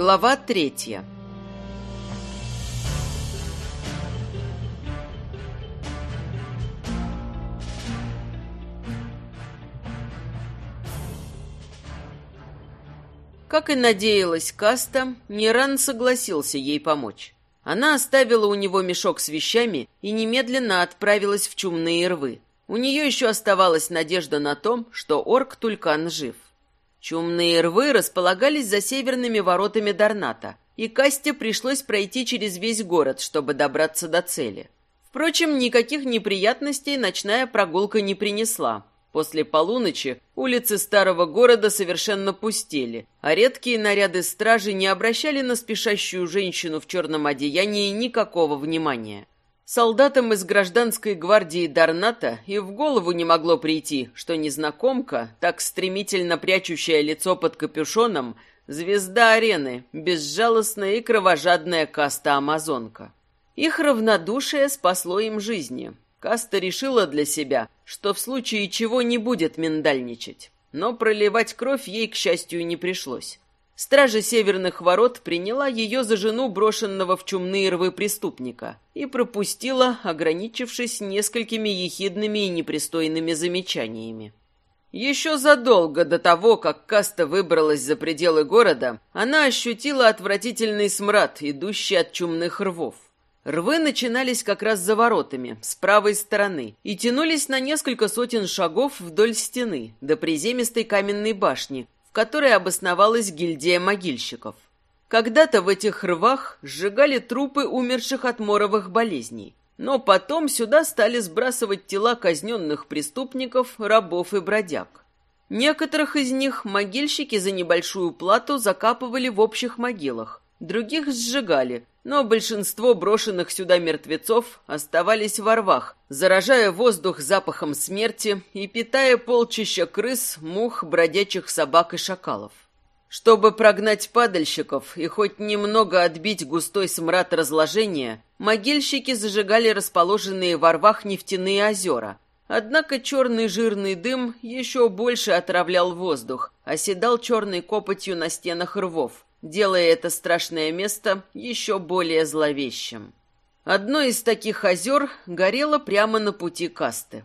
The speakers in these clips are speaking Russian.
Глава третья Как и надеялась Каста, Ниран согласился ей помочь. Она оставила у него мешок с вещами и немедленно отправилась в чумные рвы. У нее еще оставалась надежда на том, что орк Тулькан жив. Чумные рвы располагались за северными воротами Дарната, и Касте пришлось пройти через весь город, чтобы добраться до цели. Впрочем, никаких неприятностей ночная прогулка не принесла. После полуночи улицы старого города совершенно пустели, а редкие наряды стражи не обращали на спешащую женщину в черном одеянии никакого внимания. Солдатам из гражданской гвардии Дарната и в голову не могло прийти, что незнакомка, так стремительно прячущая лицо под капюшоном, звезда арены, безжалостная и кровожадная каста-амазонка. Их равнодушие спасло им жизни. Каста решила для себя, что в случае чего не будет миндальничать. Но проливать кровь ей, к счастью, не пришлось. Стража северных ворот приняла ее за жену брошенного в чумные рвы преступника и пропустила, ограничившись несколькими ехидными и непристойными замечаниями. Еще задолго до того, как Каста выбралась за пределы города, она ощутила отвратительный смрад, идущий от чумных рвов. Рвы начинались как раз за воротами, с правой стороны, и тянулись на несколько сотен шагов вдоль стены, до приземистой каменной башни, в которой обосновалась гильдия могильщиков. Когда-то в этих рвах сжигали трупы умерших от моровых болезней, но потом сюда стали сбрасывать тела казненных преступников, рабов и бродяг. Некоторых из них могильщики за небольшую плату закапывали в общих могилах, других сжигали, но большинство брошенных сюда мертвецов оставались во рвах, заражая воздух запахом смерти и питая полчища крыс, мух, бродячих собак и шакалов. Чтобы прогнать падальщиков и хоть немного отбить густой смрад разложения, могильщики зажигали расположенные во рвах нефтяные озера. Однако черный жирный дым еще больше отравлял воздух, оседал черной копотью на стенах рвов, делая это страшное место еще более зловещим. Одно из таких озер горело прямо на пути касты.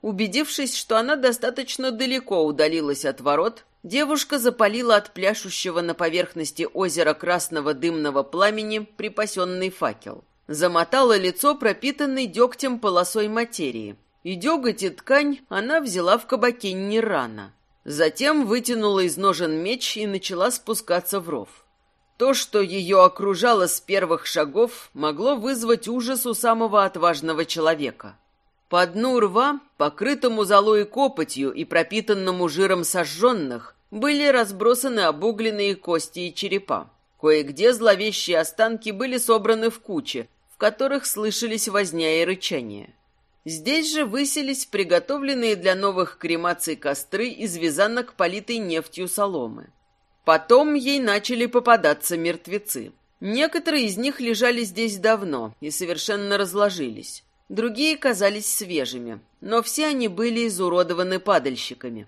Убедившись, что она достаточно далеко удалилась от ворот, девушка запалила от пляшущего на поверхности озера красного дымного пламени припасенный факел. Замотала лицо пропитанной дегтем полосой материи. И деготь и ткань она взяла в кабаке не рано. Затем вытянула из ножен меч и начала спускаться в ров. То, что ее окружало с первых шагов, могло вызвать ужас у самого отважного человека. По дну рва, покрытому золой копотью и пропитанному жиром сожженных, были разбросаны обугленные кости и черепа. Кое-где зловещие останки были собраны в кучи, в которых слышались возня и рычание. Здесь же высились приготовленные для новых кремаций костры из вязанок, политой нефтью соломы. Потом ей начали попадаться мертвецы. Некоторые из них лежали здесь давно и совершенно разложились. Другие казались свежими, но все они были изуродованы падальщиками.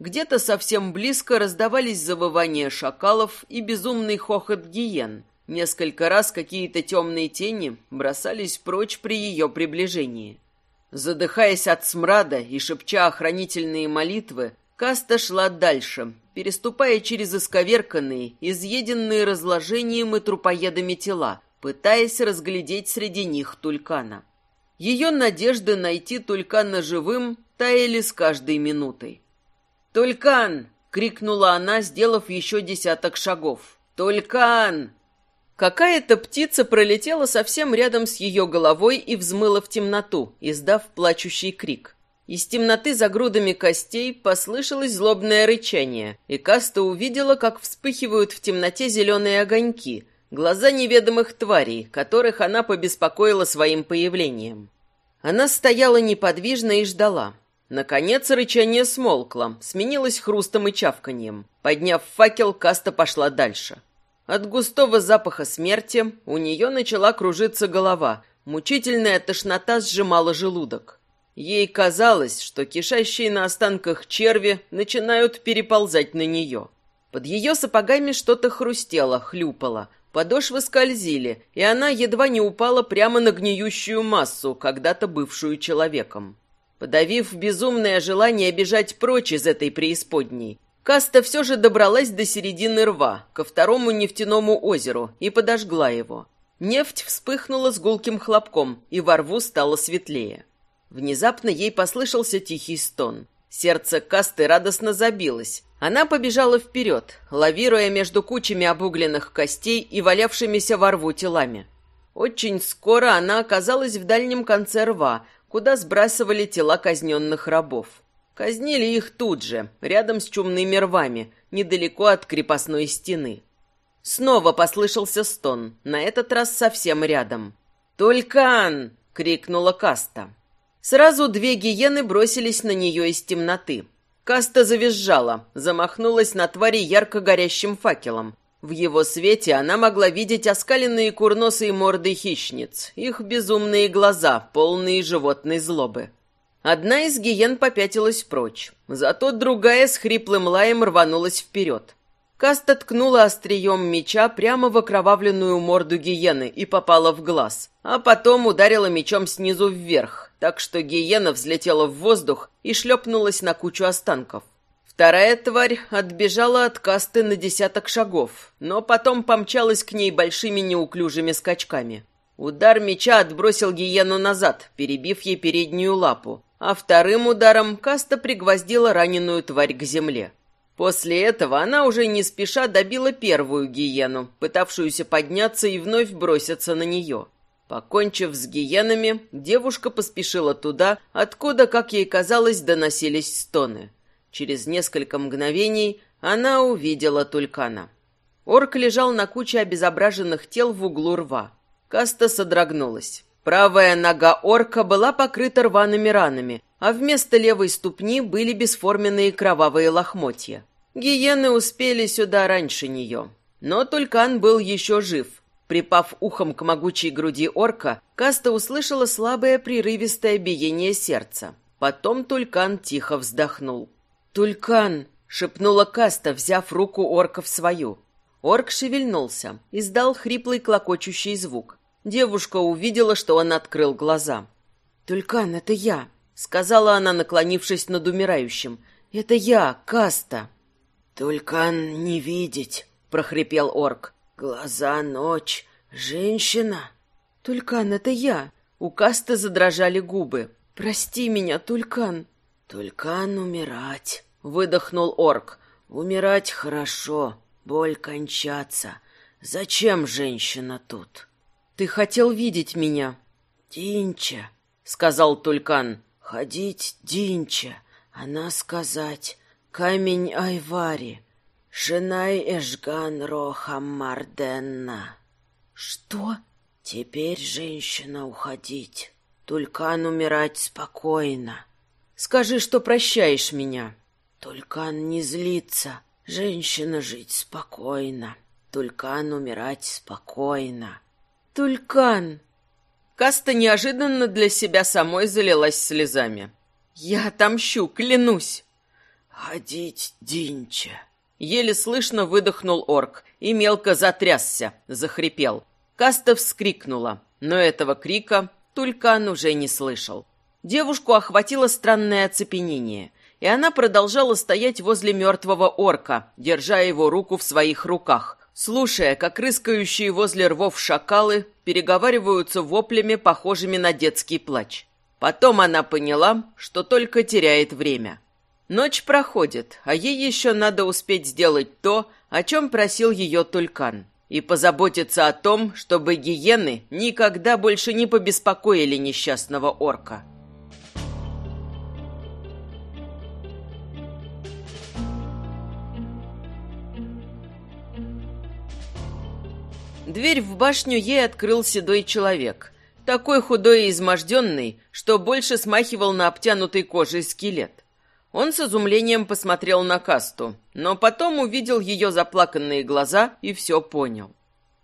Где-то совсем близко раздавались завывания шакалов и безумный хохот гиен. Несколько раз какие-то темные тени бросались прочь при ее приближении. Задыхаясь от смрада и шепча охранительные молитвы, Каста шла дальше, переступая через исковерканные, изъеденные разложением и трупоедами тела, пытаясь разглядеть среди них Тулькана. Ее надежды найти Тулькана живым таяли с каждой минутой. «Тулькан!» — крикнула она, сделав еще десяток шагов. «Тулькан!» Какая-то птица пролетела совсем рядом с ее головой и взмыла в темноту, издав плачущий крик. Из темноты за грудами костей послышалось злобное рычание, и Каста увидела, как вспыхивают в темноте зеленые огоньки, глаза неведомых тварей, которых она побеспокоила своим появлением. Она стояла неподвижно и ждала. Наконец рычание смолкло, сменилось хрустом и чавканьем. Подняв факел, Каста пошла дальше. От густого запаха смерти у нее начала кружиться голова, мучительная тошнота сжимала желудок. Ей казалось, что кишащие на останках черви начинают переползать на нее. Под ее сапогами что-то хрустело, хлюпало. Подошвы скользили, и она едва не упала прямо на гниющую массу, когда-то бывшую человеком. Подавив безумное желание бежать прочь из этой преисподней, Каста все же добралась до середины рва, ко второму нефтяному озеру, и подожгла его. Нефть вспыхнула с гулким хлопком, и во рву стало светлее. Внезапно ей послышался тихий стон. Сердце Касты радостно забилось. Она побежала вперед, лавируя между кучами обугленных костей и валявшимися во рву телами. Очень скоро она оказалась в дальнем конце рва, куда сбрасывали тела казненных рабов. Казнили их тут же, рядом с чумными рвами, недалеко от крепостной стены. Снова послышался стон, на этот раз совсем рядом. «Тулькан!» — крикнула Каста. Сразу две гиены бросились на нее из темноты. Каста завизжала, замахнулась на твари ярко горящим факелом. В его свете она могла видеть оскаленные курносые морды хищниц, их безумные глаза, полные животной злобы. Одна из гиен попятилась прочь, зато другая с хриплым лаем рванулась вперед. Каста ткнула острием меча прямо в окровавленную морду гиены и попала в глаз, а потом ударила мечом снизу вверх, так что гиена взлетела в воздух и шлепнулась на кучу останков. Вторая тварь отбежала от касты на десяток шагов, но потом помчалась к ней большими неуклюжими скачками. Удар меча отбросил гиену назад, перебив ей переднюю лапу, а вторым ударом Каста пригвоздила раненую тварь к земле. После этого она уже не спеша добила первую гиену, пытавшуюся подняться и вновь броситься на нее. Покончив с гиенами, девушка поспешила туда, откуда, как ей казалось, доносились стоны. Через несколько мгновений она увидела Тулькана. Орк лежал на куче обезображенных тел в углу рва. Каста содрогнулась. Правая нога орка была покрыта рваными ранами, а вместо левой ступни были бесформенные кровавые лохмотья. Гиены успели сюда раньше нее. Но Тулькан был еще жив. Припав ухом к могучей груди орка, Каста услышала слабое прерывистое биение сердца. Потом Тулькан тихо вздохнул. «Тулькан!» — шепнула Каста, взяв руку орка в свою. Орк шевельнулся, издал хриплый клокочущий звук. Девушка увидела, что он открыл глаза. «Тулькан, это я», — сказала она, наклонившись над умирающим. «Это я, Каста». «Тулькан не видеть», — прохрипел орк. «Глаза, ночь, женщина». «Тулькан, это я». У Каста задрожали губы. «Прости меня, Тулькан». «Тулькан умирать», — выдохнул орк. «Умирать хорошо, боль кончаться. Зачем женщина тут?» Ты хотел видеть меня. Динча, сказал Тулькан. Ходить Динча, она сказать. Камень Айвари. Шинай Эшган Рохам Марденна. Что? Теперь женщина уходить. Тулькан умирать спокойно. Скажи, что прощаешь меня. Тулькан не злиться. Женщина жить спокойно. Тулькан умирать спокойно. Тулькан!» Каста неожиданно для себя самой залилась слезами. «Я отомщу, клянусь!» «Ходить, Динча!» Еле слышно выдохнул орк и мелко затрясся, захрипел. Каста вскрикнула, но этого крика Тулькан уже не слышал. Девушку охватило странное оцепенение, и она продолжала стоять возле мертвого орка, держа его руку в своих руках, слушая, как рыскающие возле рвов шакалы переговариваются воплями, похожими на детский плач. Потом она поняла, что только теряет время. Ночь проходит, а ей еще надо успеть сделать то, о чем просил ее Тулькан, и позаботиться о том, чтобы гиены никогда больше не побеспокоили несчастного орка. Дверь в башню ей открыл седой человек. Такой худой и изможденный, что больше смахивал на обтянутый кожей скелет. Он с изумлением посмотрел на касту, но потом увидел ее заплаканные глаза и все понял.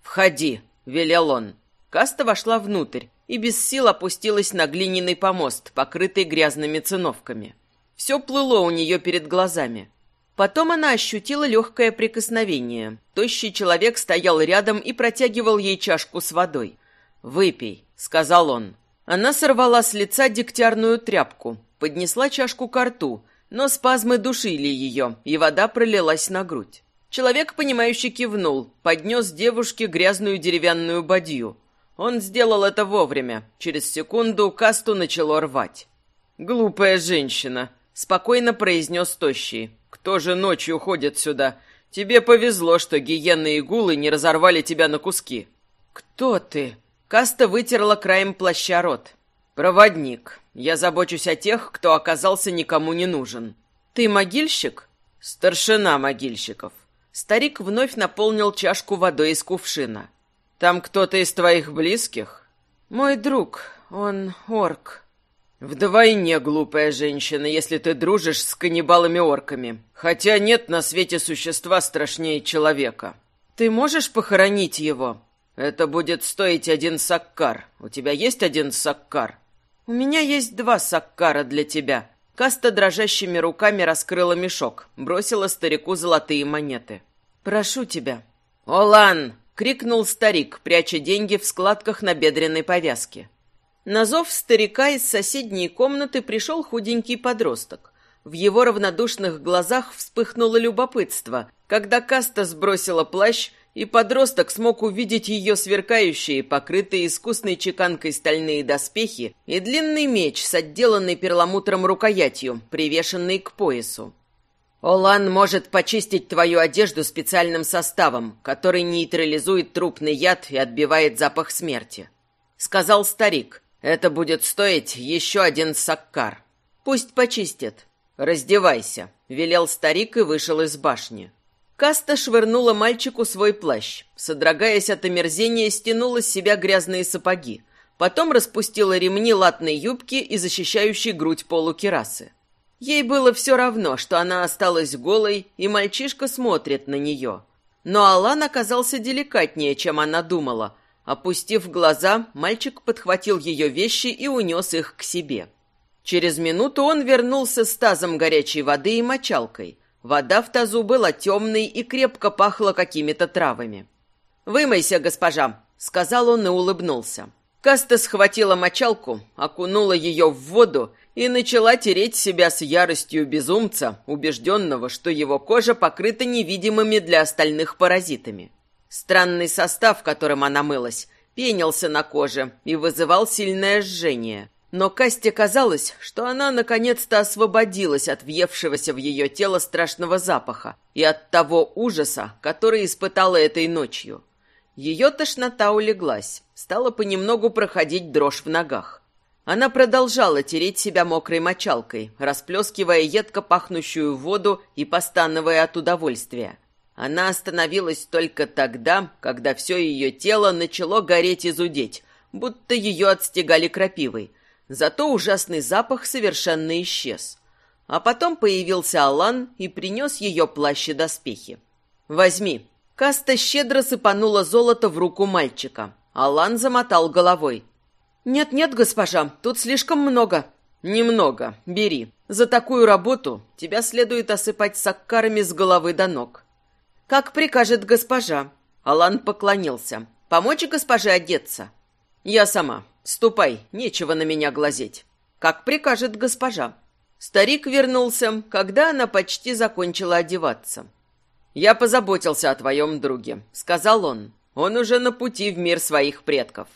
«Входи», — велел он. Каста вошла внутрь и без сил опустилась на глиняный помост, покрытый грязными циновками. Все плыло у нее перед глазами. Потом она ощутила легкое прикосновение. Тощий человек стоял рядом и протягивал ей чашку с водой. «Выпей», — сказал он. Она сорвала с лица дегтярную тряпку, поднесла чашку к рту, но спазмы душили ее, и вода пролилась на грудь. Человек, понимающий, кивнул, поднес девушке грязную деревянную бадью. Он сделал это вовремя. Через секунду касту начало рвать. «Глупая женщина», — спокойно произнес Тощий. «Кто же ночью ходит сюда? Тебе повезло, что гиены и гулы не разорвали тебя на куски». «Кто ты?» Каста вытерла краем плаща рот. «Проводник. Я забочусь о тех, кто оказался никому не нужен». «Ты могильщик?» «Старшина могильщиков». Старик вновь наполнил чашку водой из кувшина. «Там кто-то из твоих близких?» «Мой друг. Он орк». «Вдвойне глупая женщина, если ты дружишь с каннибалами-орками. Хотя нет на свете существа страшнее человека. Ты можешь похоронить его?» «Это будет стоить один саккар. У тебя есть один саккар?» «У меня есть два саккара для тебя». Каста дрожащими руками раскрыла мешок, бросила старику золотые монеты. «Прошу тебя». «Олан!» — крикнул старик, пряча деньги в складках на бедренной повязке. На зов старика из соседней комнаты пришел худенький подросток. В его равнодушных глазах вспыхнуло любопытство, когда Каста сбросила плащ, и подросток смог увидеть ее сверкающие, покрытые искусной чеканкой стальные доспехи и длинный меч с отделанной перламутром рукоятью, привешенный к поясу. «Олан может почистить твою одежду специальным составом, который нейтрализует трупный яд и отбивает запах смерти», — сказал старик, это будет стоить еще один саккар. Пусть почистят. Раздевайся, велел старик и вышел из башни. Каста швырнула мальчику свой плащ. Содрогаясь от омерзения, стянула с себя грязные сапоги. Потом распустила ремни латной юбки и защищающей грудь полукерасы. Ей было все равно, что она осталась голой, и мальчишка смотрит на нее. Но Алан оказался деликатнее, чем она думала, Опустив глаза, мальчик подхватил ее вещи и унес их к себе. Через минуту он вернулся с тазом горячей воды и мочалкой. Вода в тазу была темной и крепко пахла какими-то травами. «Вымойся, госпожа», — сказал он и улыбнулся. Каста схватила мочалку, окунула ее в воду и начала тереть себя с яростью безумца, убежденного, что его кожа покрыта невидимыми для остальных паразитами. Странный состав, которым она мылась, пенился на коже и вызывал сильное жжение. Но Касте казалось, что она наконец-то освободилась от въевшегося в ее тело страшного запаха и от того ужаса, который испытала этой ночью. Ее тошнота улеглась, стала понемногу проходить дрожь в ногах. Она продолжала тереть себя мокрой мочалкой, расплескивая едко пахнущую воду и постановая от удовольствия. Она остановилась только тогда, когда все ее тело начало гореть и зудеть, будто ее отстегали крапивой. Зато ужасный запах совершенно исчез. А потом появился Алан и принес ее плащ и доспехи. «Возьми». Каста щедро сыпанула золото в руку мальчика. Алан замотал головой. «Нет-нет, госпожа, тут слишком много». «Немного. Бери. За такую работу тебя следует осыпать саккарами с головы до ног. «Как прикажет госпожа». Алан поклонился. «Помочь госпоже одеться?» «Я сама. Ступай, нечего на меня глазеть». «Как прикажет госпожа». Старик вернулся, когда она почти закончила одеваться. «Я позаботился о твоем друге», — сказал он. «Он уже на пути в мир своих предков».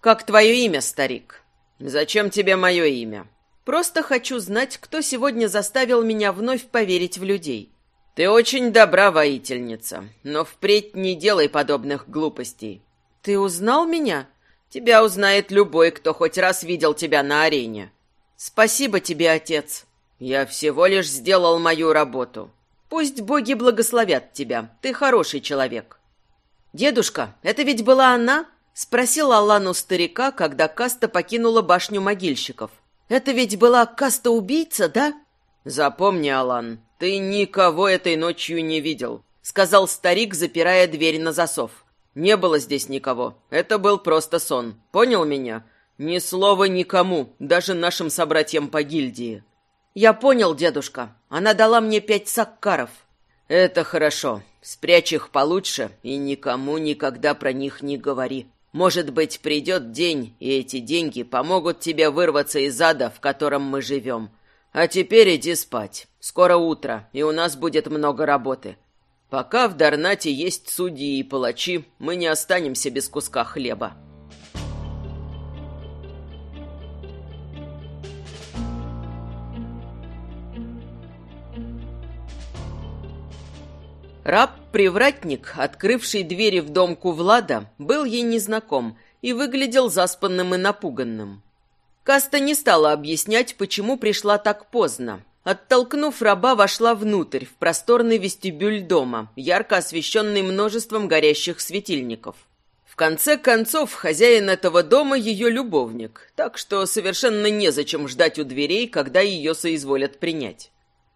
«Как твое имя, старик?» «Зачем тебе мое имя?» «Просто хочу знать, кто сегодня заставил меня вновь поверить в людей. «Ты очень добра, воительница, но впредь не делай подобных глупостей». «Ты узнал меня?» «Тебя узнает любой, кто хоть раз видел тебя на арене». «Спасибо тебе, отец». «Я всего лишь сделал мою работу. Пусть боги благословят тебя, ты хороший человек». «Дедушка, это ведь была она?» — спросил Аллану старика, когда каста покинула башню могильщиков. «Это ведь была каста-убийца, да?» «Запомни, Алан, ты никого этой ночью не видел», — сказал старик, запирая дверь на засов. «Не было здесь никого. Это был просто сон. Понял меня? Ни слова никому, даже нашим собратьям по гильдии». «Я понял, дедушка. Она дала мне пять саккаров». «Это хорошо. Спрячь их получше и никому никогда про них не говори. Может быть, придет день, и эти деньги помогут тебе вырваться из ада, в котором мы живем. А теперь иди спать. Скоро утро, и у нас будет много работы. Пока в Дарнате есть судьи и палачи, мы не останемся без куска хлеба». Раб-привратник, открывший двери в дом Кувлада, был ей незнаком и выглядел заспанным и напуганным. Каста не стала объяснять, почему пришла так поздно. Оттолкнув раба, вошла внутрь, в просторный вестибюль дома, ярко освещенный множеством горящих светильников. В конце концов, хозяин этого дома ее любовник, так что совершенно незачем ждать у дверей, когда ее соизволят принять.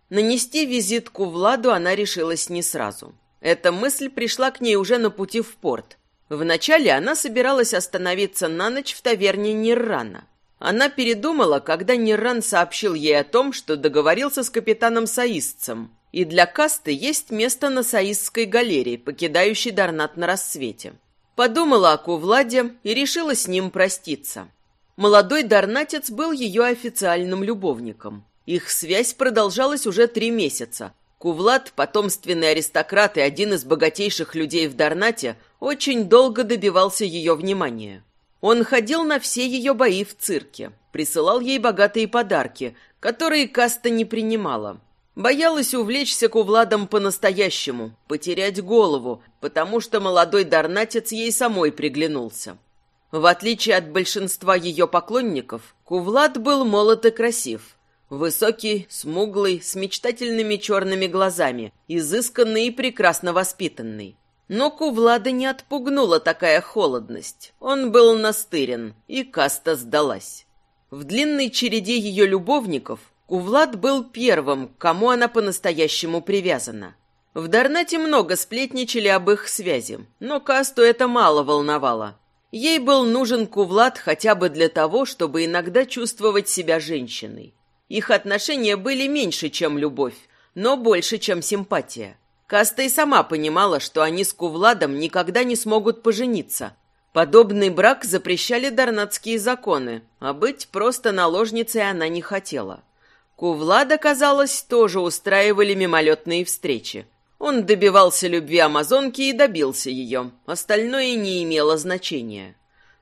Нанести визитку Владу она решилась не сразу. Эта мысль пришла к ней уже на пути в порт. Вначале она собиралась остановиться на ночь в таверне Ниррана. Она передумала, когда Нирран сообщил ей о том, что договорился с капитаном Саистцем, и для касты есть место на Саистской галерее, покидающей Дарнат на рассвете. Подумала о Кувладе и решила с ним проститься. Молодой дарнатец был ее официальным любовником. Их связь продолжалась уже три месяца. Кувлад, потомственный аристократ и один из богатейших людей в Дарнате, очень долго добивался ее внимания. Он ходил на все ее бои в цирке, присылал ей богатые подарки, которые Каста не принимала. Боялась увлечься Кувладом по-настоящему, потерять голову, потому что молодой дарнатец ей самой приглянулся. В отличие от большинства ее поклонников, Кувлад был молод и красив – Высокий, смуглый, с мечтательными черными глазами, изысканный и прекрасно воспитанный. Но Кувлада не отпугнула такая холодность. Он был настырен, и каста сдалась. В длинной череде ее любовников Кувлад был первым, к кому она по-настоящему привязана. В Дарнате много сплетничали об их связи, но касту это мало волновало. Ей был нужен Кувлад хотя бы для того, чтобы иногда чувствовать себя женщиной. Их отношения были меньше, чем любовь, но больше, чем симпатия. Каста и сама понимала, что они с Кувладом никогда не смогут пожениться. Подобный брак запрещали дарнатские законы, а быть просто наложницей она не хотела. Кувлада, казалось, тоже устраивали мимолетные встречи. Он добивался любви амазонки и добился ее, остальное не имело значения.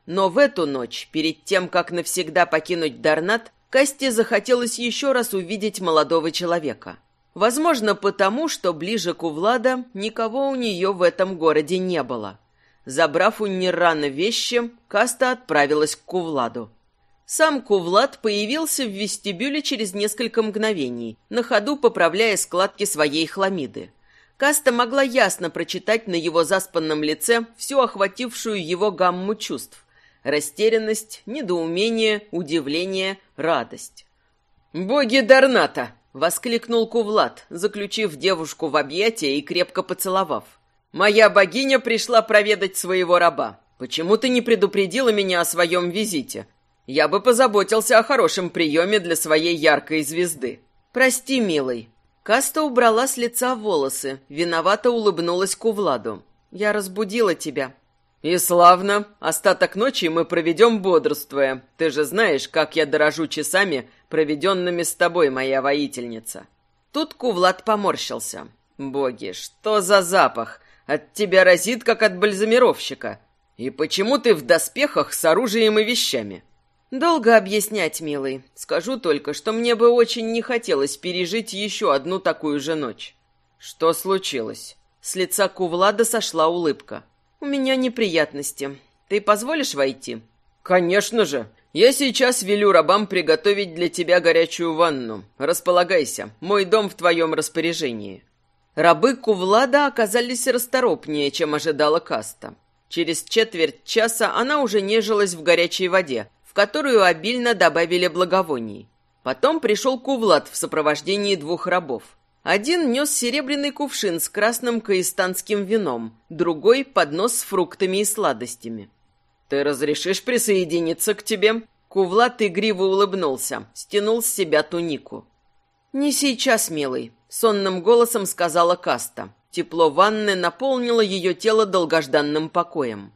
Но в эту ночь, перед тем, как навсегда покинуть Дарнат, Касте захотелось еще раз увидеть молодого человека. Возможно, потому, что ближе к Увлада никого у нее в этом городе не было. Забрав у Нирана вещи, Каста отправилась к Кувладу. Сам Кувлад появился в вестибюле через несколько мгновений, на ходу поправляя складки своей хламиды. Каста могла ясно прочитать на его заспанном лице всю охватившую его гамму чувств. Растерянность, недоумение, удивление, радость. «Боги Дарната!» — воскликнул Кувлад, заключив девушку в объятия и крепко поцеловав. «Моя богиня пришла проведать своего раба. Почему ты не предупредила меня о своем визите? Я бы позаботился о хорошем приеме для своей яркой звезды. Прости, милый». Каста убрала с лица волосы, виновато улыбнулась Кувладу. «Я разбудила тебя. «И славно. Остаток ночи мы проведем бодрствуя. Ты же знаешь, как я дорожу часами, проведенными с тобой, моя воительница». Тут Кувлад поморщился. «Боги, что за запах? От тебя разит, как от бальзамировщика. И почему ты в доспехах с оружием и вещами?» «Долго объяснять, милый. Скажу только, что мне бы очень не хотелось пережить еще одну такую же ночь». «Что случилось?» С лица Кувлада сошла улыбка. «У меня неприятности. Ты позволишь войти?» «Конечно же. Я сейчас велю рабам приготовить для тебя горячую ванну. Располагайся. Мой дом в твоем распоряжении». Рабы Кувлада оказались расторопнее, чем ожидала Каста. Через четверть часа она уже нежилась в горячей воде, в которую обильно добавили благовоний. Потом пришел Кувлад в сопровождении двух рабов. Один нес серебряный кувшин с красным каистанским вином, другой — поднос с фруктами и сладостями. «Ты разрешишь присоединиться к тебе?» Кувлат игриво улыбнулся, стянул с себя тунику. «Не сейчас, милый», — сонным голосом сказала Каста. Тепло ванны наполнило ее тело долгожданным покоем.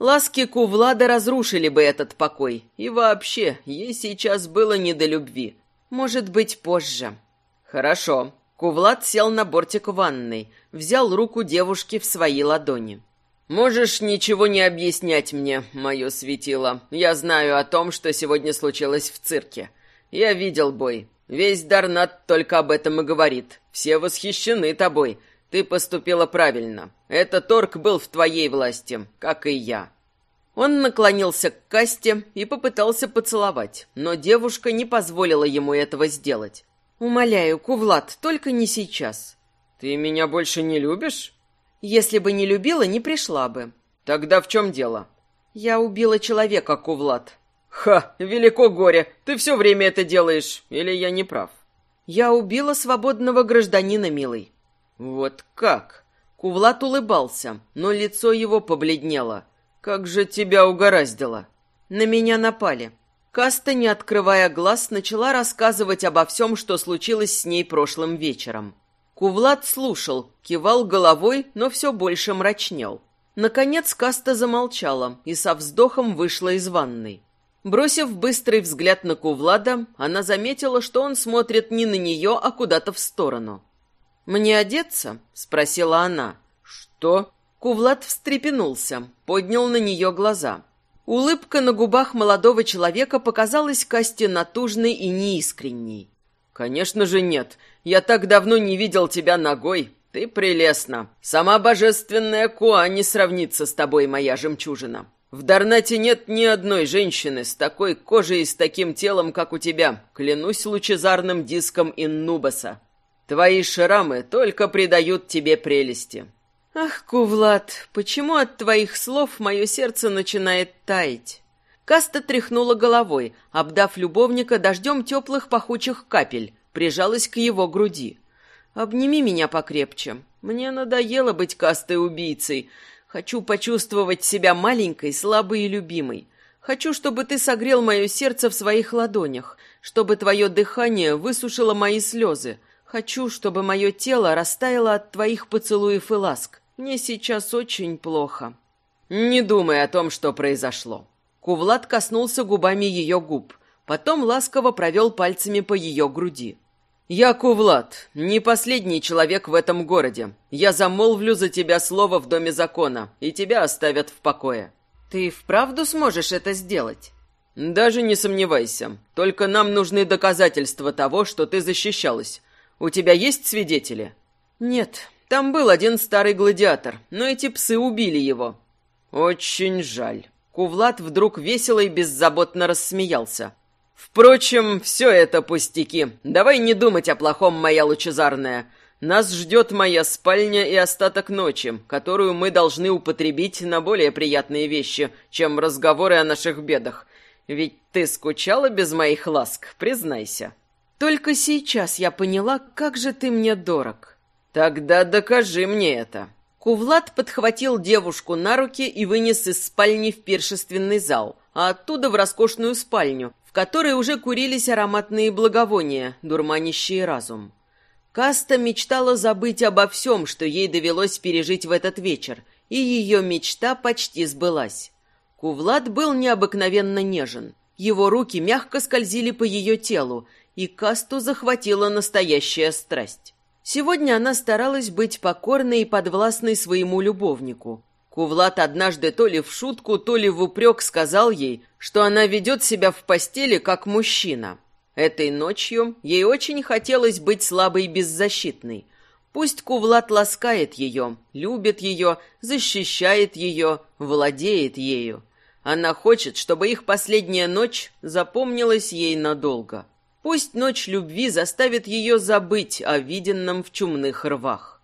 Ласки Кувлада разрушили бы этот покой. И вообще, ей сейчас было не до любви. Может быть, позже. Хорошо. Кувлад сел на бортик ванной, взял руку девушки в свои ладони. «Можешь ничего не объяснять мне, мое светило. Я знаю о том, что сегодня случилось в цирке. Я видел бой. Весь Дарнат только об этом и говорит. Все восхищены тобой. Ты поступила правильно. Этот торг был в твоей власти, как и я». Он наклонился к Касте и попытался поцеловать, но девушка не позволила ему этого сделать. «Умоляю, Кувлад, только не сейчас». «Ты меня больше не любишь?» «Если бы не любила, не пришла бы». «Тогда в чем дело?» «Я убила человека, Кувлад». «Ха, велико горе, ты все время это делаешь, или я не прав?» «Я убила свободного гражданина, милый. «Вот как?» Кувлат улыбался, но лицо его побледнело. «Как же тебя угораздило!» «На меня напали». Каста, не открывая глаз, начала рассказывать обо всем, что случилось с ней прошлым вечером. Кувлат слушал, кивал головой, но все больше мрачнел. Наконец Каста замолчала и со вздохом вышла из ванной. Бросив быстрый взгляд на Кувлада, она заметила, что он смотрит не на нее, а куда-то в сторону. «Мне одеться?» — спросила она. «Что?» Кувлат встрепенулся, поднял на нее глаза. Улыбка на губах молодого человека показалась Касте натужной и неискренней. «Конечно же нет. Я так давно не видел тебя ногой. Ты прелестна. Сама божественная Куа не сравнится с тобой, моя жемчужина. В Дарнате нет ни одной женщины с такой кожей и с таким телом, как у тебя. Клянусь лучезарным диском Иннубаса. Твои шрамы только придают тебе прелести. Ах, Кувлад, почему от твоих слов мое сердце начинает таять? Каста тряхнула головой, обдав любовника дождем теплых пахучих капель, прижалась к его груди. «Обними меня покрепче. Мне надоело быть кастой-убийцей. Хочу почувствовать себя маленькой, слабой и любимой. Хочу, чтобы ты согрел мое сердце в своих ладонях, чтобы твое дыхание высушило мои слезы, Хочу, чтобы мое тело растаяло от твоих поцелуев и ласк. Мне сейчас очень плохо. Не думай о том, что произошло. Кувлад коснулся губами ее губ, потом ласково провел пальцами по ее груди. «Я Кувлад, не последний человек в этом городе. Я замолвлю за тебя слово в Доме закона, и тебя оставят в покое». «Ты вправду сможешь это сделать?» «Даже не сомневайся. Только нам нужны доказательства того, что ты защищалась. У тебя есть свидетели? Нет, там был один старый гладиатор, но эти псы убили его. Очень жаль. Кувлат вдруг весело и беззаботно рассмеялся. Впрочем, все это пустяки. Давай не думать о плохом, моя лучезарная. Нас ждет моя спальня и остаток ночи, которую мы должны употребить на более приятные вещи, чем разговоры о наших бедах. Ведь ты скучала без моих ласк, признайся. Только сейчас я поняла, как же ты мне дорог. Тогда докажи мне это. Кувлад подхватил девушку на руки и вынес из спальни в пиршественный зал, а оттуда в роскошную спальню, в которой уже курились ароматные благовония, дурманящие разум. Каста мечтала забыть обо всем, что ей довелось пережить в этот вечер, и ее мечта почти сбылась. Кувлад был необыкновенно нежен. Его руки мягко скользили по ее телу, и Касту захватила настоящая страсть. Сегодня она старалась быть покорной и подвластной своему любовнику. Кувлат однажды то ли в шутку, то ли в упрек сказал ей, что она ведет себя в постели как мужчина. Этой ночью ей очень хотелось быть слабой и беззащитной. Пусть Кувлат ласкает ее, любит ее, защищает ее, владеет ею. Она хочет, чтобы их последняя ночь запомнилась ей надолго. Пусть ночь любви заставит ее забыть о виденном в чумных рвах.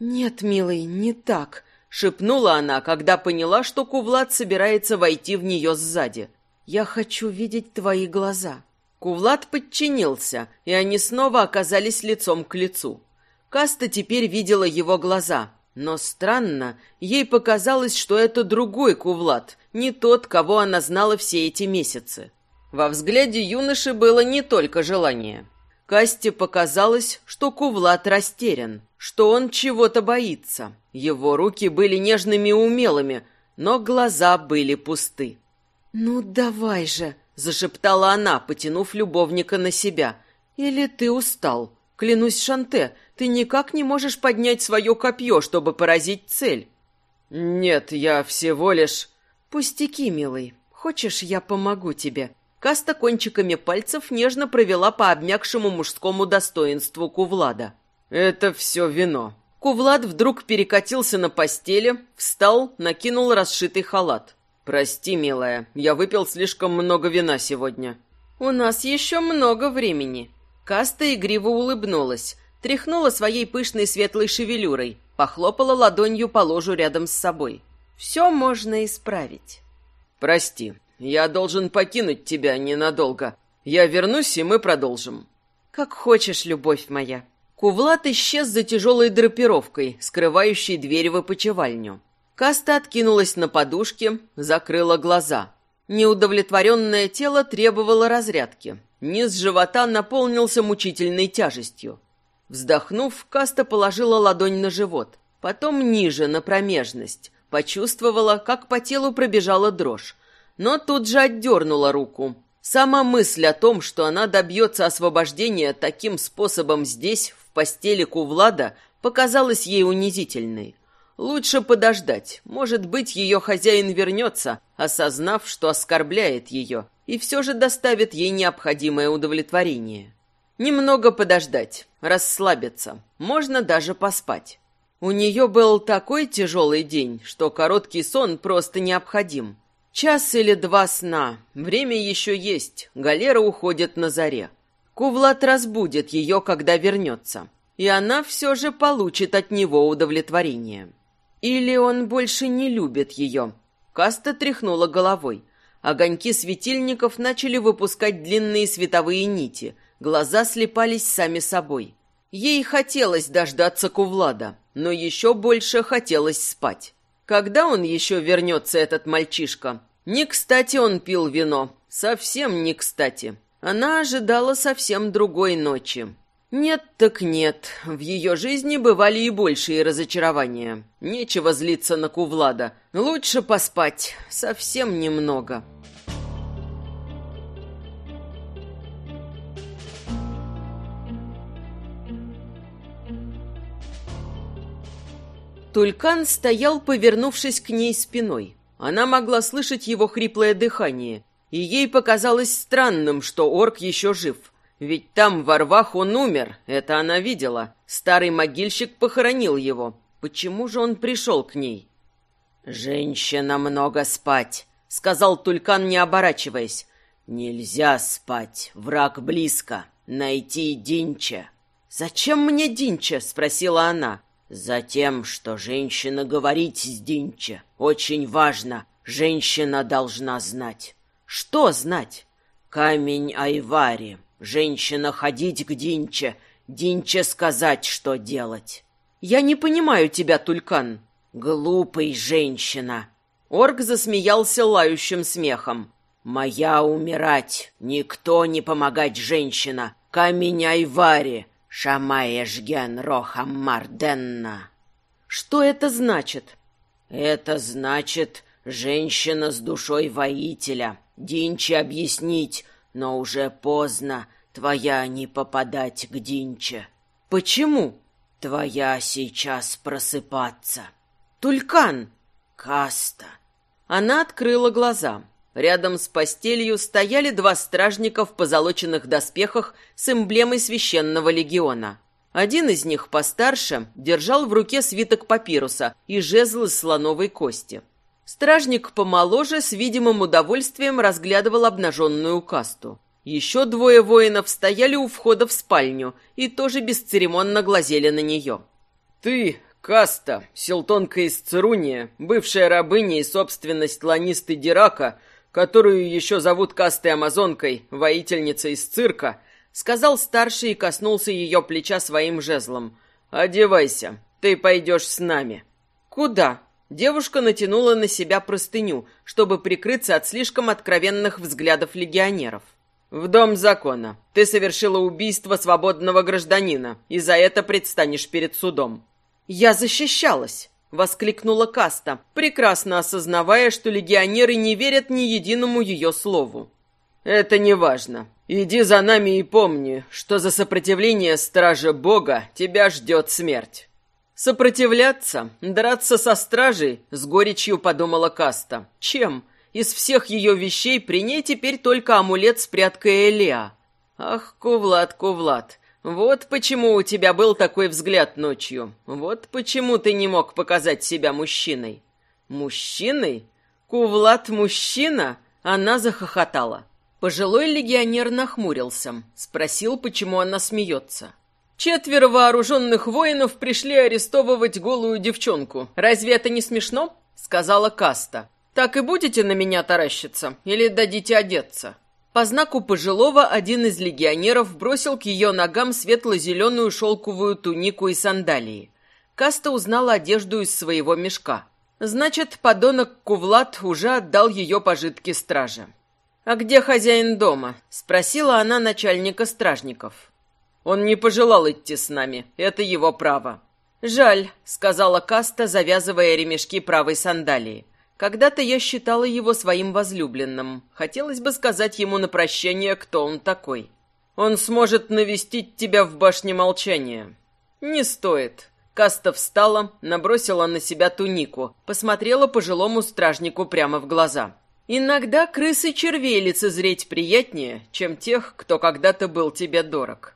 «Нет, милый, не так», — шепнула она, когда поняла, что Кувлад собирается войти в нее сзади. «Я хочу видеть твои глаза». Кувлад подчинился, и они снова оказались лицом к лицу. Каста теперь видела его глаза, но странно, ей показалось, что это другой Кувлад, не тот, кого она знала все эти месяцы. Во взгляде юноши было не только желание. Касте показалось, что Кувлат растерян, что он чего-то боится. Его руки были нежными и умелыми, но глаза были пусты. «Ну, давай же!» — зашептала она, потянув любовника на себя. «Или ты устал? Клянусь, Шанте, ты никак не можешь поднять свое копье, чтобы поразить цель». «Нет, я всего лишь...» «Пустяки, милый. Хочешь, я помогу тебе?» Каста кончиками пальцев нежно провела по обмякшему мужскому достоинству Кувлада. «Это все вино». Кувлад вдруг перекатился на постели, встал, накинул расшитый халат. «Прости, милая, я выпил слишком много вина сегодня». «У нас еще много времени». Каста игриво улыбнулась, тряхнула своей пышной светлой шевелюрой, похлопала ладонью по ложу рядом с собой. «Все можно исправить». «Прости, я должен покинуть тебя ненадолго. Я вернусь, и мы продолжим». «Как хочешь, любовь моя». Кувлат исчез за тяжелой драпировкой, скрывающей дверь в опочивальню. Каста откинулась на подушке, закрыла глаза. Неудовлетворенное тело требовало разрядки. Низ живота наполнился мучительной тяжестью. Вздохнув, Каста положила ладонь на живот, потом ниже, на промежность. Почувствовала, как по телу пробежала дрожь но тут же отдернула руку. Сама мысль о том, что она добьется освобождения таким способом здесь, в постели Кувлада, показалась ей унизительной. Лучше подождать. Может быть, ее хозяин вернется, осознав, что оскорбляет ее, и все же доставит ей необходимое удовлетворение. Немного подождать, расслабиться, можно даже поспать. У нее был такой тяжелый день, что короткий сон просто необходим. Час или два сна. Время еще есть. Галера уходит на заре. Кувлат разбудит ее, когда вернется. И она все же получит от него удовлетворение. Или он больше не любит ее. Каста тряхнула головой. Огоньки светильников начали выпускать длинные световые нити. Глаза слепались сами собой. Ей хотелось дождаться Кувлада, но еще больше хотелось спать. Когда он еще вернется, этот мальчишка? Не кстати он пил вино. Совсем не кстати. Она ожидала совсем другой ночи. Нет так нет. В ее жизни бывали и большие разочарования. Нечего злиться на Кувлада. Лучше поспать. Совсем немного. Тулькан стоял, повернувшись к ней спиной. Она могла слышать его хриплое дыхание, и ей показалось странным, что орк еще жив. Ведь там, в Орвах, он умер, это она видела. Старый могильщик похоронил его. Почему же он пришел к ней? «Женщина много спать», — сказал Тулькан, не оборачиваясь. «Нельзя спать, враг близко. Найти Динча». «Зачем мне Динча?» — спросила она. Затем, что женщина говорить с Динче. Очень важно. Женщина должна знать. Что знать? Камень Айвари. Женщина ходить к Динче. Динче сказать, что делать. Я не понимаю тебя, Тулькан. Глупый женщина. Орк засмеялся лающим смехом. «Моя умирать, никто не помогать женщина. Камень Айвари, Шамаешген Рохам Марденна. Что это значит? Это значит женщина с душой воителя. Динче объяснить, но уже поздно. Твоя не попадать к Динче. Почему? Твоя сейчас просыпаться. Тулькан! Каста! Она открыла глаза. Рядом с постелью стояли два стражника в позолоченных доспехах с эмблемой священного легиона. Один из них, постарше, держал в руке свиток папируса и жезл из слоновой кости. Стражник помоложе с видимым удовольствием разглядывал обнаженную касту. Еще двое воинов стояли у входа в спальню и тоже бесцеремонно глазели на нее. «Ты, Каста, селтонка из Церуния, бывшая рабыня и собственность ланисты Дирака, которую еще зовут Кастой Амазонкой, воительницей из цирка, сказал старший и коснулся ее плеча своим жезлом. «Одевайся, ты пойдешь с нами». «Куда?» Девушка натянула на себя простыню, чтобы прикрыться от слишком откровенных взглядов легионеров. «В дом закона. Ты совершила убийство свободного гражданина, и за это предстанешь перед судом». «Я защищалась!» — воскликнула Каста, прекрасно осознавая, что легионеры не верят ни единому ее слову. «Это не важно. Иди за нами и помни, что за сопротивление стража Бога тебя ждет смерть». «Сопротивляться? Драться со стражей?» — с горечью подумала Каста. «Чем? Из всех ее вещей при ней теперь только амулет с прядкой Элиа. Ах, Кувлад, Кувлад, вот почему у тебя был такой взгляд ночью. Вот почему ты не мог показать себя мужчиной». «Мужчиной? Кувлад мужчина?» Она захохотала. Пожилой легионер нахмурился, спросил, почему она смеется. «Четверо вооруженных воинов пришли арестовывать голую девчонку. Разве это не смешно?» — сказала Каста. «Так и будете на меня таращиться? Или дадите одеться?» По знаку пожилого один из легионеров бросил к ее ногам светло-зеленую шелковую тунику и сандалии. Каста узнала одежду из своего мешка. Значит, подонок Кувлат уже отдал ее пожитки страже. «А где хозяин дома?» — спросила она начальника стражников. «Он не пожелал идти с нами. Это его право». «Жаль», — сказала Каста, завязывая ремешки правой сандалии. «Когда-то я считала его своим возлюбленным. Хотелось бы сказать ему на прощание, кто он такой. Он сможет навестить тебя в башне молчания». «Не стоит». Каста встала, набросила на себя тунику, посмотрела пожилому стражнику прямо в глаза. Иногда крысы червей лицезреть приятнее, чем тех, кто когда-то был тебе дорог.